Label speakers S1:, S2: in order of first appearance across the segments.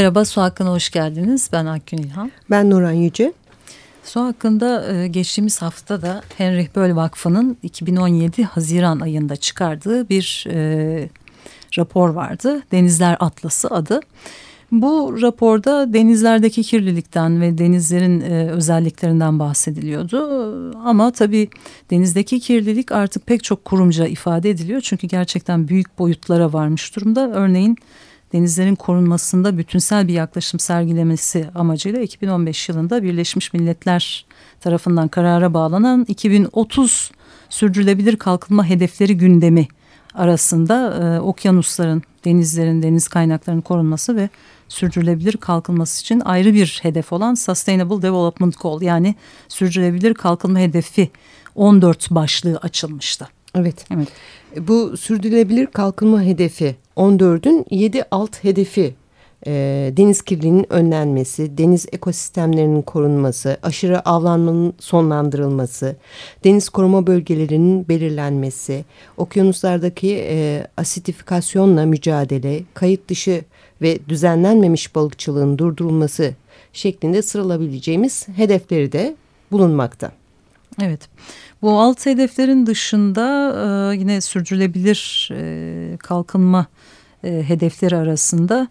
S1: Merhaba, Su Hakkı'na hoş geldiniz. Ben Akgün İlhan.
S2: Ben Nuran Yüce.
S1: Su hakkında e, geçtiğimiz hafta da Henry Böll Vakfı'nın 2017 Haziran ayında çıkardığı bir e, rapor vardı. Denizler Atlası adı. Bu raporda denizlerdeki kirlilikten ve denizlerin e, özelliklerinden bahsediliyordu. Ama tabii denizdeki kirlilik artık pek çok kurumca ifade ediliyor. Çünkü gerçekten büyük boyutlara varmış durumda. Örneğin denizlerin korunmasında bütünsel bir yaklaşım sergilemesi amacıyla 2015 yılında Birleşmiş Milletler tarafından karara bağlanan 2030 sürdürülebilir kalkınma hedefleri gündemi arasında e, okyanusların, denizlerin, deniz kaynaklarının korunması ve sürdürülebilir kalkınması için ayrı bir hedef olan Sustainable Development Goal yani sürdürülebilir kalkınma hedefi 14 başlığı açılmıştı.
S2: Evet. evet. Bu sürdürülebilir kalkınma hedefi 14'ün 7 alt hedefi e, deniz kirliliğinin önlenmesi, deniz ekosistemlerinin korunması, aşırı avlanmanın sonlandırılması, deniz koruma bölgelerinin belirlenmesi, okyanuslardaki e, asitifikasyonla mücadele, kayıt dışı ve düzenlenmemiş balıkçılığın durdurulması şeklinde sıralabileceğimiz hedefleri de bulunmakta.
S1: Evet. Bu alt hedeflerin dışında e, yine sürdürülebilir e, kalkınma e, hedefleri arasında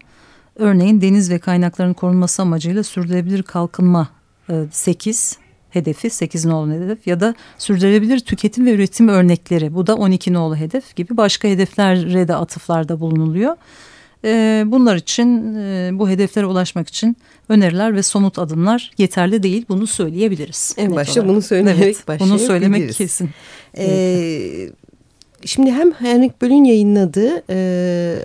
S1: örneğin deniz ve kaynakların korunması amacıyla sürdürülebilir kalkınma e, 8 hedefi 8 nolu hedef ya da sürdürülebilir tüketim ve üretim örnekleri bu da 12 nolu hedef gibi başka hedeflere de atıflarda bulunuluyor. E, bunlar için e, bu hedeflere ulaşmak için öneriler ve somut adımlar yeterli değil bunu söyleyebiliriz.
S2: En başta olarak. bunu söylemek evet,
S1: Bunu söylemek kesin.
S2: Ee, şimdi hem Henrik Böll'ün yayınladığı e,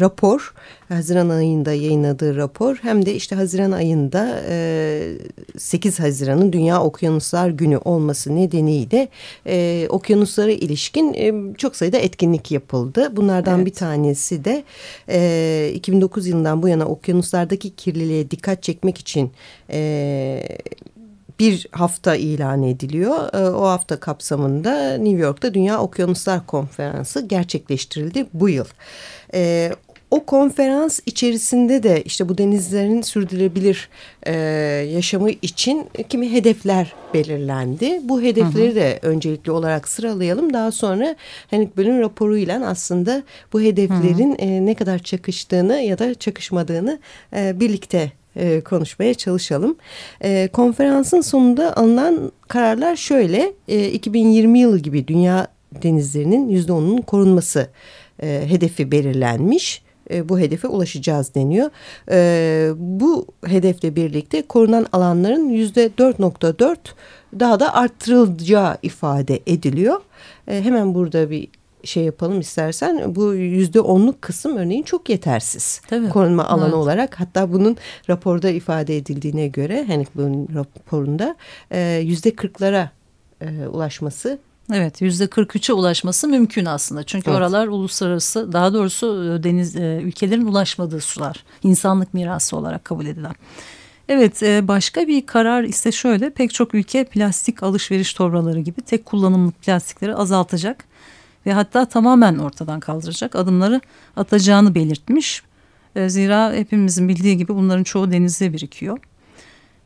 S2: rapor Haziran ayında yayınladığı rapor hem de işte Haziran ayında e, 8 Haziran'ın Dünya Okyanuslar Günü olması nedeniyle e, okyanuslara ilişkin e, çok sayıda etkinlik yapıldı. Bunlardan evet. bir tanesi de e, 2009 yılından bu yana okyanuslardaki kirliliğe dikkat çekmek için e, bir hafta ilan ediliyor. E, o hafta kapsamında New York'ta Dünya Okyanuslar Konferansı gerçekleştirildi bu yıl. E, o konferans içerisinde de işte bu denizlerin sürdürülebilir e, yaşamı için kimi hedefler belirlendi. Bu hedefleri hı hı. de öncelikli olarak sıralayalım. Daha sonra hani bölüm raporuyla aslında bu hedeflerin hı hı. E, ne kadar çakıştığını ya da çakışmadığını e, birlikte e, konuşmaya çalışalım. E, konferansın sonunda alınan kararlar şöyle. E, 2020 yılı gibi dünya denizlerinin yüzde 10'unun korunması e, hedefi belirlenmiş e, bu hedefe ulaşacağız deniyor. E, bu hedefle birlikte korunan alanların yüzde 4.4 daha da arttırılacağı ifade ediliyor. E, hemen burada bir şey yapalım istersen bu yüzde onluk kısım örneğin çok yetersiz Tabii. korunma alanı evet. olarak hatta bunun raporda ifade edildiğine göre hani bunun raporunda e, yüzde kırklara e, ulaşması
S1: Evet yüzde 43'e ulaşması mümkün aslında. Çünkü evet. oralar uluslararası daha doğrusu e, deniz e, ülkelerin ulaşmadığı sular. insanlık mirası olarak kabul edilen. Evet e, başka bir karar ise şöyle pek çok ülke plastik alışveriş torbaları gibi tek kullanımlık plastikleri azaltacak ve hatta tamamen ortadan kaldıracak adımları atacağını belirtmiş. Zira hepimizin bildiği gibi bunların çoğu denizde birikiyor.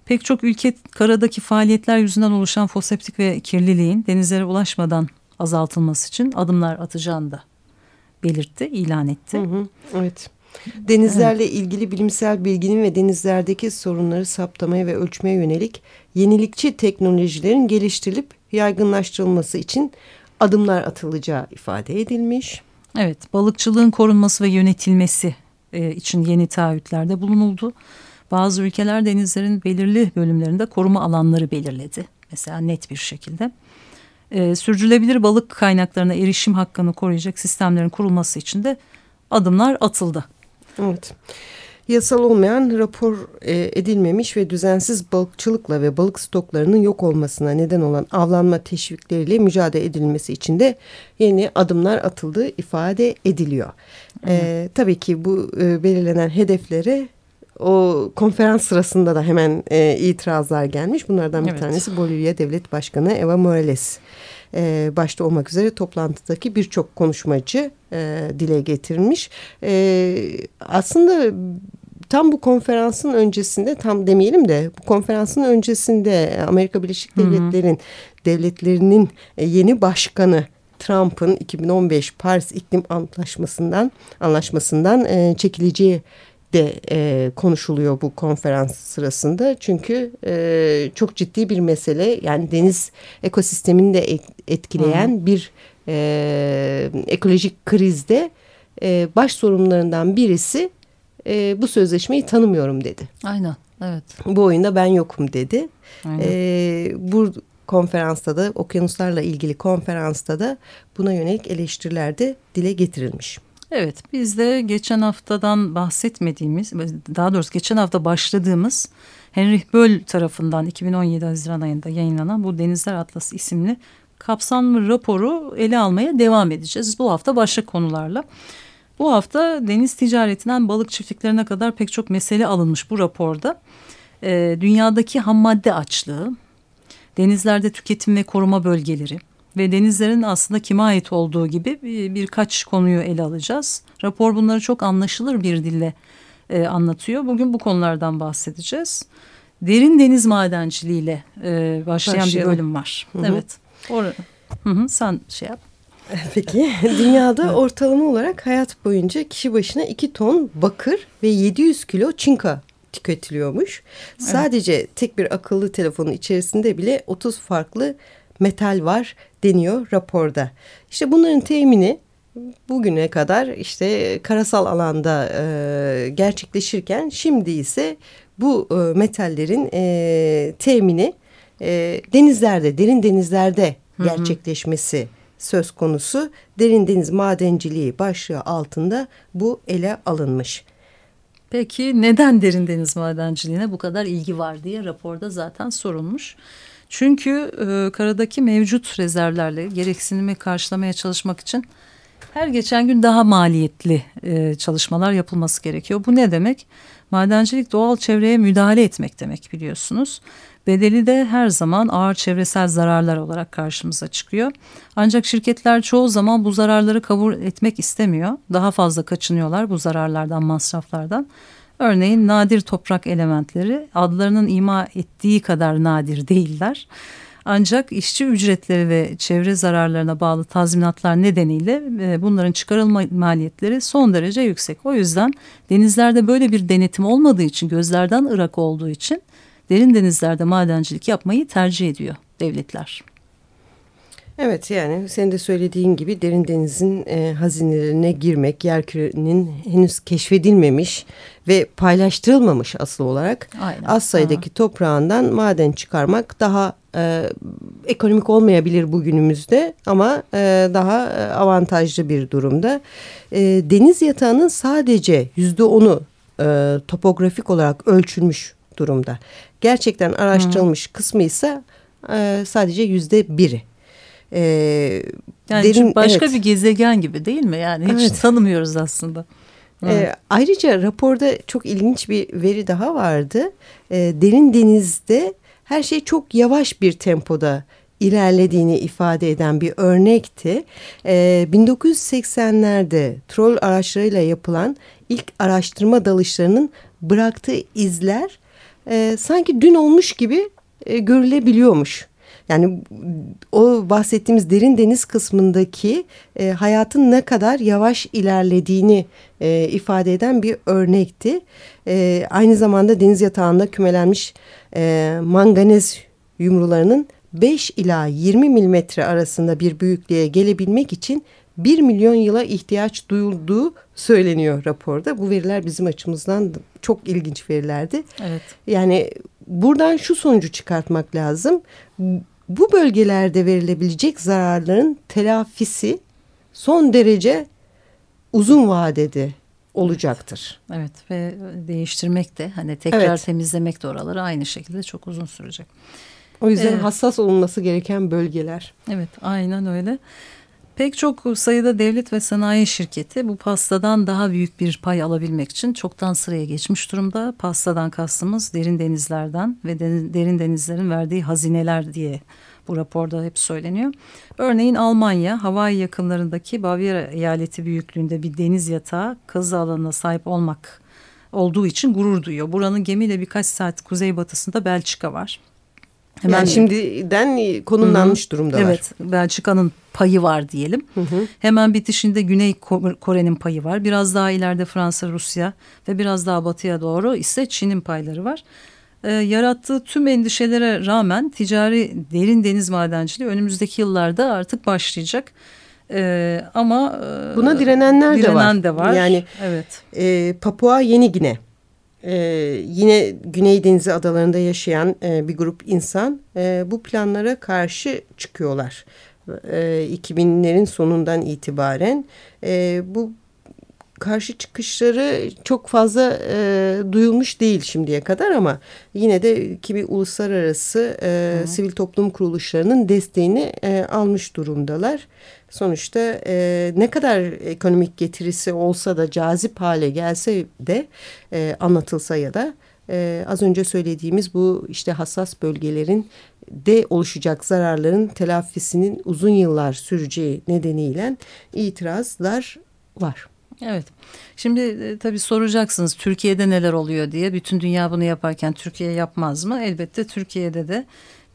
S1: Pek çok ülke karadaki faaliyetler yüzünden oluşan foseptik ve kirliliğin denizlere ulaşmadan azaltılması için adımlar atacağını da belirtti, ilan etti. Hı
S2: hı, evet. Denizlerle evet. ilgili bilimsel bilginin ve denizlerdeki sorunları saptamaya ve ölçmeye yönelik yenilikçi teknolojilerin geliştirilip yaygınlaştırılması için adımlar atılacağı ifade edilmiş.
S1: Evet, balıkçılığın korunması ve yönetilmesi e, için yeni taahhütlerde bulunuldu. Bazı ülkeler denizlerin belirli bölümlerinde koruma alanları belirledi. Mesela net bir şekilde. e, sürdürülebilir balık kaynaklarına erişim hakkını koruyacak sistemlerin kurulması için de adımlar atıldı.
S2: Evet. Yasal olmayan rapor e, edilmemiş ve düzensiz balıkçılıkla ve balık stoklarının yok olmasına neden olan avlanma teşvikleriyle mücadele edilmesi için de yeni adımlar atıldığı ifade ediliyor. E, tabii ki bu e, belirlenen hedeflere o konferans sırasında da hemen e, itirazlar gelmiş. Bunlardan bir evet. tanesi Bolivya Devlet Başkanı Eva Morales e, başta olmak üzere toplantıdaki birçok konuşmacı e, dile getirmiş. E, aslında tam bu konferansın öncesinde tam demeyelim de bu konferansın öncesinde Amerika Birleşik Devletleri'nin devletlerinin e, yeni başkanı Trump'ın 2015 Paris İklim Antlaşması'ndan anlaşmasından e, çekileceği de e, konuşuluyor bu konferans sırasında. Çünkü e, çok ciddi bir mesele yani deniz ekosistemini de etkileyen Hı. bir e, ekolojik krizde e, baş sorunlarından birisi e, bu sözleşmeyi tanımıyorum dedi.
S1: Aynen evet.
S2: Bu oyunda ben yokum dedi. Aynen. E, bu konferansta da okyanuslarla ilgili konferansta da buna yönelik eleştiriler de dile getirilmiş.
S1: Evet biz de geçen haftadan bahsetmediğimiz daha doğrusu geçen hafta başladığımız Henry Böll tarafından 2017 Haziran ayında yayınlanan bu Denizler Atlası isimli kapsamlı raporu ele almaya devam edeceğiz. Bu hafta başka konularla. Bu hafta deniz ticaretinden balık çiftliklerine kadar pek çok mesele alınmış bu raporda. E, dünyadaki ham madde açlığı, denizlerde tüketim ve koruma bölgeleri, ve denizlerin aslında kime ait olduğu gibi bir, birkaç konuyu ele alacağız. Rapor bunları çok anlaşılır bir dille e, anlatıyor. Bugün bu konulardan bahsedeceğiz. Derin deniz madenciliğiyle e, başlayan Başlayalım. bir bölüm var. Hı -hı. Evet. Or Hı -hı, sen şey yap.
S2: Peki dünyada ortalama olarak hayat boyunca kişi başına iki ton bakır ve 700 kilo çinka tüketiliyormuş. Evet. Sadece tek bir akıllı telefonun içerisinde bile 30 farklı metal var deniyor raporda. İşte bunların temini bugüne kadar işte karasal alanda e, gerçekleşirken şimdi ise bu e, metallerin e, temini e, denizlerde, derin denizlerde gerçekleşmesi hı hı. söz konusu. Derin deniz madenciliği başlığı altında bu ele alınmış.
S1: Peki neden derin deniz madenciliğine bu kadar ilgi var diye raporda zaten sorulmuş. Çünkü e, karadaki mevcut rezervlerle gereksinimi karşılamaya çalışmak için her geçen gün daha maliyetli e, çalışmalar yapılması gerekiyor. Bu ne demek? Madencilik doğal çevreye müdahale etmek demek biliyorsunuz. Bedeli de her zaman ağır çevresel zararlar olarak karşımıza çıkıyor. Ancak şirketler çoğu zaman bu zararları kabul etmek istemiyor. Daha fazla kaçınıyorlar bu zararlardan, masraflardan. Örneğin nadir toprak elementleri adlarının ima ettiği kadar nadir değiller. Ancak işçi ücretleri ve çevre zararlarına bağlı tazminatlar nedeniyle e, bunların çıkarılma maliyetleri son derece yüksek. O yüzden denizlerde böyle bir denetim olmadığı için gözlerden ırak olduğu için derin denizlerde madencilik yapmayı tercih ediyor devletler.
S2: Evet yani senin de söylediğin gibi derin denizin e, hazinelerine girmek, yerkürenin henüz keşfedilmemiş ve paylaştırılmamış asıl olarak Aynen. az sayıdaki ha. toprağından maden çıkarmak daha e, ekonomik olmayabilir bugünümüzde ama e, daha e, avantajlı bir durumda. E, deniz yatağının sadece yüzde onu e, topografik olarak ölçülmüş durumda. Gerçekten araştırılmış Hı. kısmı ise e, sadece yüzde biri.
S1: E, yani derin, başka evet. bir gezegen gibi değil mi? Yani hiç evet. tanımıyoruz aslında.
S2: E, ayrıca raporda çok ilginç bir veri daha vardı. E, derin denizde her şey çok yavaş bir tempoda ilerlediğini ifade eden bir örnekti. E, 1980'lerde troll araçlarıyla yapılan ilk araştırma dalışlarının bıraktığı izler e, sanki dün olmuş gibi e, görülebiliyormuş. Yani o bahsettiğimiz derin deniz kısmındaki e, hayatın ne kadar yavaş ilerlediğini e, ifade eden bir örnekti. E, aynı zamanda deniz yatağında kümelenmiş e, manganez yumrularının 5 ila 20 milimetre arasında bir büyüklüğe gelebilmek için 1 milyon yıla ihtiyaç duyulduğu söyleniyor raporda. Bu veriler bizim açımızdan çok ilginç verilerdi. Evet. Yani buradan şu sonucu çıkartmak lazım bu bölgelerde verilebilecek zararların telafisi son derece uzun vadede olacaktır.
S1: Evet ve değiştirmek de hani tekrar evet. temizlemek de oraları aynı şekilde çok uzun sürecek.
S2: O yüzden evet. hassas olunması gereken bölgeler.
S1: Evet aynen öyle. Pek çok sayıda devlet ve sanayi şirketi bu pastadan daha büyük bir pay alabilmek için çoktan sıraya geçmiş durumda. Pastadan kastımız derin denizlerden ve derin denizlerin verdiği hazineler diye bu raporda hep söyleniyor. Örneğin Almanya, Hawaii yakınlarındaki Bavyera eyaleti büyüklüğünde bir deniz yatağı kazı alanına sahip olmak olduğu için gurur duyuyor. Buranın gemiyle birkaç saat kuzeybatısında Belçika var.
S2: Hemen yani şimdiden konumlanmış Hı durumdalar.
S1: Evet, Belçika'nın payı var diyelim. Hı hı. Hemen bitişinde Güney Kore'nin payı var. Biraz daha ileride Fransa, Rusya ve biraz daha batıya doğru ise Çin'in payları var. Ee, yarattığı tüm endişelere rağmen ticari derin deniz madenciliği önümüzdeki yıllarda artık başlayacak. Ee, ama
S2: e, buna direnenler
S1: direnen
S2: de
S1: var. De var.
S2: Yani evet. E, Papua Yeni Gine ee, yine Güney Denizi adalarında yaşayan e, bir grup insan e, bu planlara karşı çıkıyorlar. E, 2000'lerin sonundan itibaren e, bu karşı çıkışları çok fazla e, duyulmuş değil şimdiye kadar ama yine de kimi uluslararası e, sivil toplum kuruluşlarının desteğini e, almış durumdalar. Sonuçta e, ne kadar ekonomik getirisi olsa da cazip hale gelse de e, anlatılsa ya da e, az önce söylediğimiz bu işte hassas bölgelerin de oluşacak zararların telafisinin uzun yıllar süreceği nedeniyle itirazlar var.
S1: Evet. Şimdi e, tabii soracaksınız Türkiye'de neler oluyor diye. Bütün dünya bunu yaparken Türkiye yapmaz mı? Elbette Türkiye'de de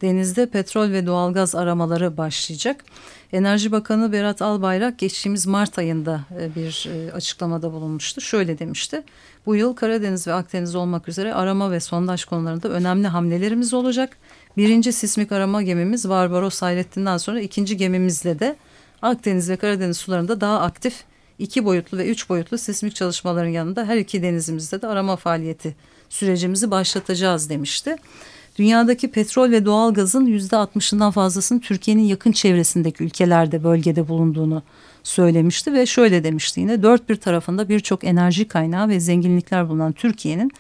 S1: denizde petrol ve doğalgaz aramaları başlayacak. Enerji Bakanı Berat Albayrak geçtiğimiz Mart ayında e, bir e, açıklamada bulunmuştu. Şöyle demişti. Bu yıl Karadeniz ve Akdeniz olmak üzere arama ve sondaj konularında önemli hamlelerimiz olacak. Birinci sismik arama gemimiz Barbaros Hayrettin'den sonra ikinci gemimizle de Akdeniz ve Karadeniz sularında daha aktif iki boyutlu ve üç boyutlu sismik çalışmaların yanında her iki denizimizde de arama faaliyeti sürecimizi başlatacağız demişti. Dünyadaki petrol ve doğal gazın yüzde altmışından fazlasının Türkiye'nin yakın çevresindeki ülkelerde bölgede bulunduğunu söylemişti ve şöyle demişti yine dört bir tarafında birçok enerji kaynağı ve zenginlikler bulunan Türkiye'nin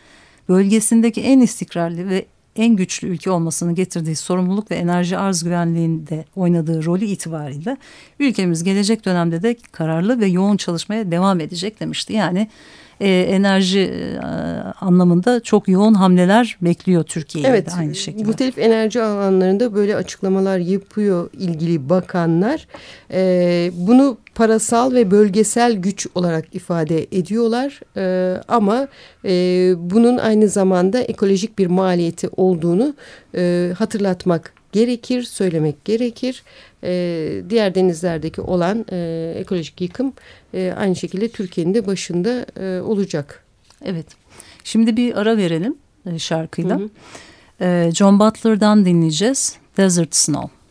S1: bölgesindeki en istikrarlı ve en güçlü ülke olmasını getirdiği sorumluluk ve enerji arz güvenliğinde oynadığı rolü itibariyle ülkemiz gelecek dönemde de kararlı ve yoğun çalışmaya devam edecek demişti. Yani e, enerji e, anlamında çok yoğun hamleler bekliyor Türkiye'de evet, de aynı şekilde.
S2: Muhtelif enerji alanlarında böyle açıklamalar yapıyor ilgili bakanlar. E, bunu parasal ve bölgesel güç olarak ifade ediyorlar. E, ama e, bunun aynı zamanda ekolojik bir maliyeti olduğunu e, hatırlatmak gerekir, söylemek gerekir. E, diğer denizlerdeki olan e, ekolojik yıkım e, aynı şekilde Türkiye'nin de başında e, olacak.
S1: Evet. Şimdi bir ara verelim e, şarkıyla. Hı hı. E, John Butler'dan dinleyeceğiz. Desert Snow.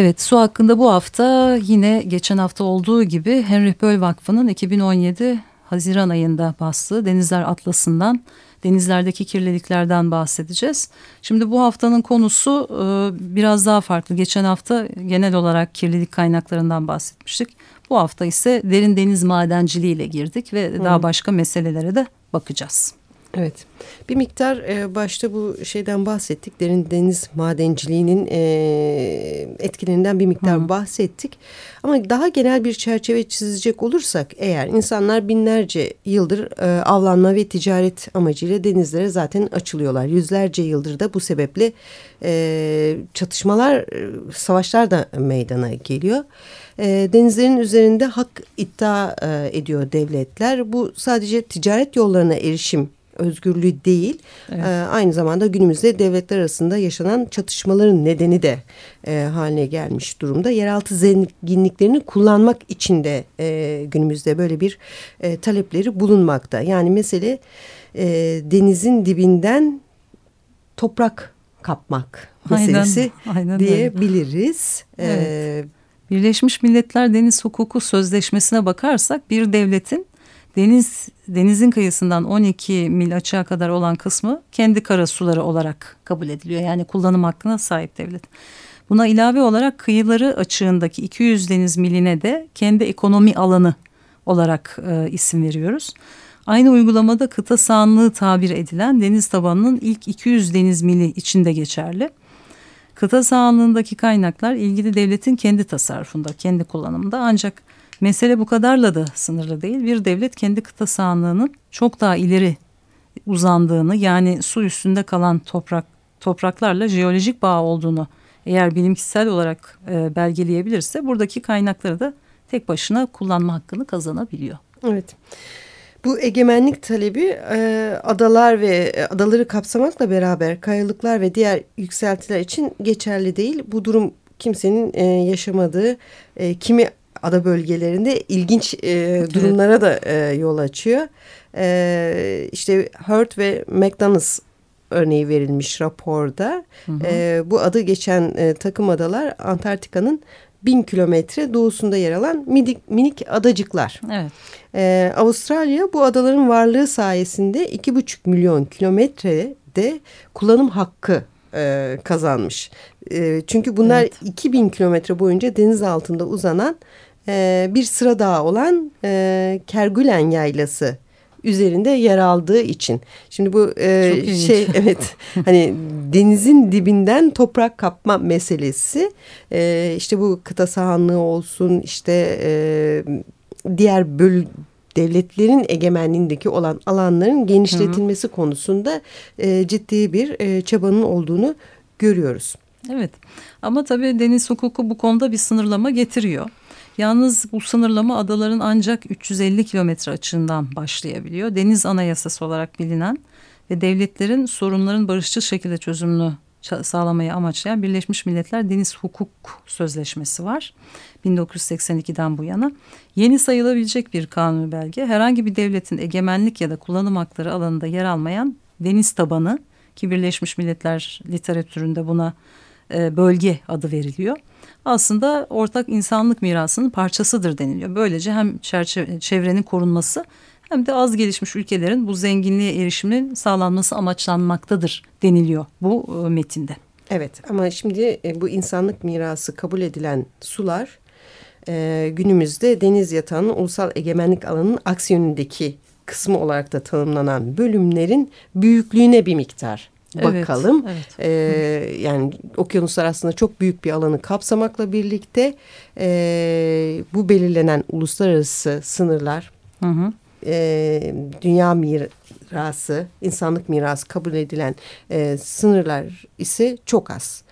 S1: Evet su hakkında bu hafta yine geçen hafta olduğu gibi Henry Böll Vakfı'nın 2017 Haziran ayında bastığı Denizler Atlası'ndan denizlerdeki kirliliklerden bahsedeceğiz. Şimdi bu haftanın konusu e, biraz daha farklı. Geçen hafta genel olarak kirlilik kaynaklarından bahsetmiştik. Bu hafta ise derin deniz madenciliği ile girdik ve Hı. daha başka meselelere de bakacağız.
S2: Evet. Bir miktar e, başta bu şeyden bahsettik. Derin deniz madenciliğinin e, etkilerinden bir miktar Hı. bahsettik. Ama daha genel bir çerçeve çizecek olursak eğer insanlar binlerce yıldır e, avlanma ve ticaret amacıyla denizlere zaten açılıyorlar. Yüzlerce yıldır da bu sebeple e, çatışmalar, e, savaşlar da meydana geliyor. E, denizlerin üzerinde hak iddia e, ediyor devletler. Bu sadece ticaret yollarına erişim özgürlüğü değil. Evet. E, aynı zamanda günümüzde devletler arasında yaşanan çatışmaların nedeni de e, haline gelmiş durumda. Yeraltı zenginliklerini kullanmak için de e, günümüzde böyle bir e, talepleri bulunmakta. Yani mesele e, denizin dibinden toprak kapmak meselesi aynen, aynen diyebiliriz.
S1: Evet. Ee, Birleşmiş Milletler Deniz Hukuku Sözleşmesi'ne bakarsak bir devletin deniz denizin kıyısından 12 mil açığa kadar olan kısmı kendi karasuları olarak kabul ediliyor. Yani kullanım hakkına sahip devlet. Buna ilave olarak kıyıları açığındaki 200 deniz miline de kendi ekonomi alanı olarak e, isim veriyoruz. Aynı uygulamada kıta sahanlığı tabir edilen deniz tabanının ilk 200 deniz mili içinde geçerli. Kıta sahanlığındaki kaynaklar ilgili devletin kendi tasarrufunda, kendi kullanımında ancak Mesele bu kadarla da sınırlı değil. Bir devlet kendi kıta sahanlığının çok daha ileri uzandığını yani su üstünde kalan toprak topraklarla jeolojik bağ olduğunu eğer bilimsel olarak e, belgeleyebilirse buradaki kaynakları da tek başına kullanma hakkını kazanabiliyor.
S2: Evet. Bu egemenlik talebi e, adalar ve e, adaları kapsamakla beraber kayalıklar ve diğer yükseltiler için geçerli değil. Bu durum kimsenin e, yaşamadığı, e, kimi ada bölgelerinde ilginç e, durumlara evet. da e, yol açıyor. E, işte Hurt ve McDonald's örneği verilmiş raporda. Hı hı. E, bu adı geçen e, takım adalar Antarktika'nın bin kilometre doğusunda yer alan minik, minik adacıklar. Evet. Ee, Avustralya bu adaların varlığı sayesinde iki buçuk milyon kilometrede kullanım hakkı e, kazanmış. E, çünkü bunlar evet. 2000 kilometre boyunca deniz altında uzanan e, bir sıra daha olan e, Kergulen Yaylası üzerinde yer aldığı için. Şimdi bu e, şey evet hani denizin dibinden toprak kapma meselesi e, işte bu kıta sahanlığı olsun işte e, diğer böl devletlerin egemenliğindeki olan alanların genişletilmesi Hı -hı. konusunda e, ciddi bir e, çabanın olduğunu görüyoruz.
S1: Evet ama tabii deniz hukuku bu konuda bir sınırlama getiriyor. Yalnız bu sınırlama adaların ancak 350 kilometre açığından başlayabiliyor. Deniz Anayasası olarak bilinen ve devletlerin sorunların barışçıl şekilde çözümünü sağlamayı amaçlayan Birleşmiş Milletler Deniz Hukuk Sözleşmesi var. 1982'den bu yana yeni sayılabilecek bir kanun belge herhangi bir devletin egemenlik ya da kullanım hakları alanında yer almayan deniz tabanı ki Birleşmiş Milletler literatüründe buna e, bölge adı veriliyor. Aslında ortak insanlık mirasının parçasıdır deniliyor. Böylece hem çerçeve, çevrenin korunması hem de az gelişmiş ülkelerin bu zenginliğe erişiminin sağlanması amaçlanmaktadır deniliyor bu e, metinde.
S2: Evet ama şimdi e, bu insanlık mirası kabul edilen sular günümüzde deniz yatağının ulusal egemenlik alanının aksi yönündeki kısmı olarak da tanımlanan bölümlerin büyüklüğüne bir miktar bakalım. Evet, evet. Ee, yani okyanuslar aslında çok büyük bir alanı kapsamakla birlikte e, bu belirlenen uluslararası sınırlar, hı hı. E, dünya mirası, insanlık mirası kabul edilen e, sınırlar ise çok az.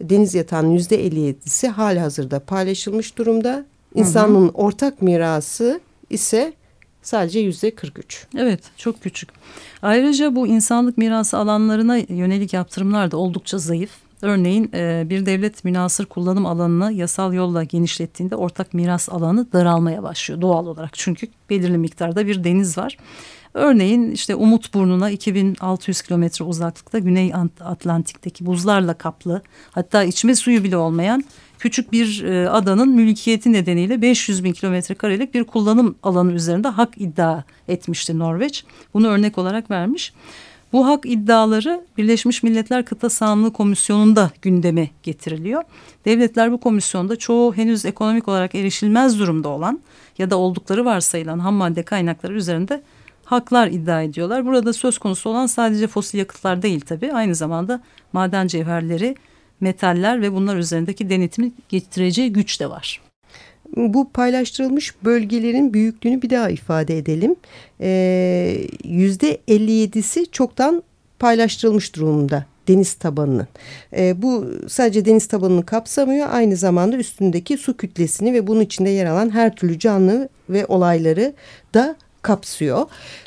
S2: Deniz yatağının yüzde 57'si hali hazırda paylaşılmış durumda. İnsanın hı hı. ortak mirası ise sadece yüzde 43.
S1: Evet çok küçük. Ayrıca bu insanlık mirası alanlarına yönelik yaptırımlar da oldukça zayıf. Örneğin e, bir devlet münasır kullanım alanını yasal yolla genişlettiğinde ortak miras alanı daralmaya başlıyor doğal olarak. Çünkü belirli miktarda bir deniz var. Örneğin işte Umut Burnu'na 2600 kilometre uzaklıkta Güney Atlantik'teki buzlarla kaplı hatta içme suyu bile olmayan küçük bir e, adanın mülkiyeti nedeniyle 500 bin kilometre karelik bir kullanım alanı üzerinde hak iddia etmişti Norveç. Bunu örnek olarak vermiş. Bu hak iddiaları Birleşmiş Milletler Kıta Sahanlığı Komisyonu'nda gündeme getiriliyor. Devletler bu komisyonda çoğu henüz ekonomik olarak erişilmez durumda olan ya da oldukları varsayılan ham madde kaynakları üzerinde haklar iddia ediyorlar. Burada söz konusu olan sadece fosil yakıtlar değil tabii. Aynı zamanda maden cevherleri, metaller ve bunlar üzerindeki denetimi getireceği güç de var.
S2: Bu paylaştırılmış bölgelerin büyüklüğünü bir daha ifade edelim. Ee, yüzde 57'si çoktan paylaştırılmış durumda deniz tabanının. E, bu sadece deniz tabanını kapsamıyor aynı zamanda üstündeki su kütlesini ve bunun içinde yer alan her türlü canlı ve olayları da kapsıyor.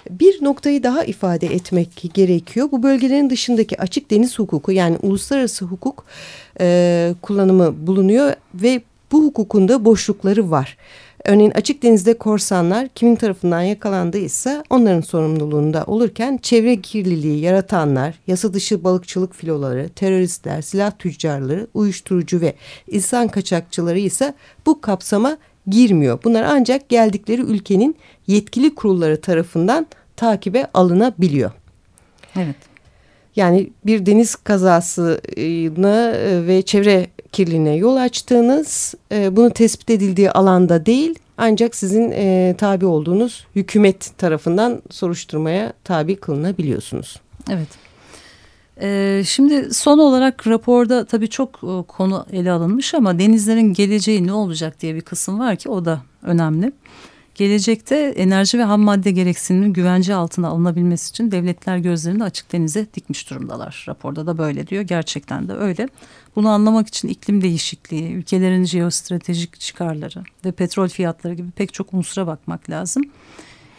S2: Bir noktayı daha ifade etmek gerekiyor. Bu bölgelerin dışındaki açık deniz hukuku yani uluslararası hukuk e, kullanımı bulunuyor ve bu hukukunda boşlukları var. Örneğin açık denizde korsanlar kimin tarafından yakalandıysa onların sorumluluğunda olurken çevre kirliliği yaratanlar, yasa dışı balıkçılık filoları, teröristler, silah tüccarları, uyuşturucu ve insan kaçakçıları ise bu kapsama girmiyor. Bunlar ancak geldikleri ülkenin yetkili kurulları tarafından takibe alınabiliyor.
S1: Evet.
S2: Yani bir deniz kazasına e, ve çevre kirliliğine yol açtığınız, e, bunu tespit edildiği alanda değil ancak sizin e, tabi olduğunuz hükümet tarafından soruşturmaya tabi kılınabiliyorsunuz.
S1: Evet. Şimdi son olarak raporda tabii çok konu ele alınmış ama denizlerin geleceği ne olacak diye bir kısım var ki o da önemli. Gelecekte enerji ve ham madde gereksiniminin güvence altına alınabilmesi için devletler gözlerini açık denize dikmiş durumdalar. Raporda da böyle diyor. Gerçekten de öyle. Bunu anlamak için iklim değişikliği, ülkelerin jeostratejik çıkarları ve petrol fiyatları gibi pek çok unsura bakmak lazım.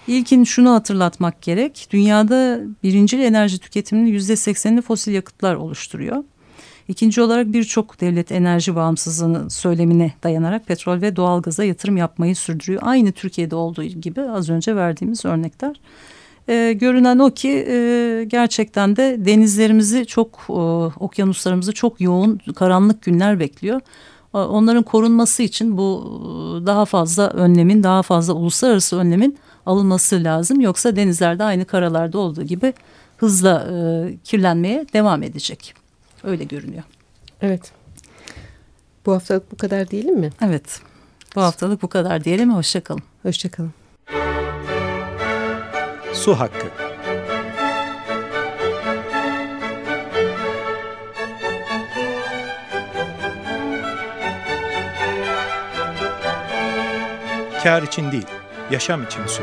S1: İlkin şunu hatırlatmak gerek. Dünyada birinci enerji tüketiminin yüzde seksenini fosil yakıtlar oluşturuyor. İkinci olarak birçok devlet enerji bağımsızlığının söylemine dayanarak petrol ve doğalgaza yatırım yapmayı sürdürüyor. Aynı Türkiye'de olduğu gibi az önce verdiğimiz örnekler. Ee, görünen o ki e, gerçekten de denizlerimizi çok, e, okyanuslarımızı çok yoğun karanlık günler bekliyor. Onların korunması için bu e, daha fazla önlemin, daha fazla uluslararası önlemin alınması lazım. Yoksa denizlerde aynı karalarda olduğu gibi hızla e, kirlenmeye devam edecek. Öyle görünüyor.
S2: Evet. Bu haftalık bu kadar diyelim mi?
S1: Evet. Bu haftalık bu kadar diyelim. Hoşçakalın.
S2: Hoşçakalın.
S3: Su Hakkı Kar için değil, yaşam için su.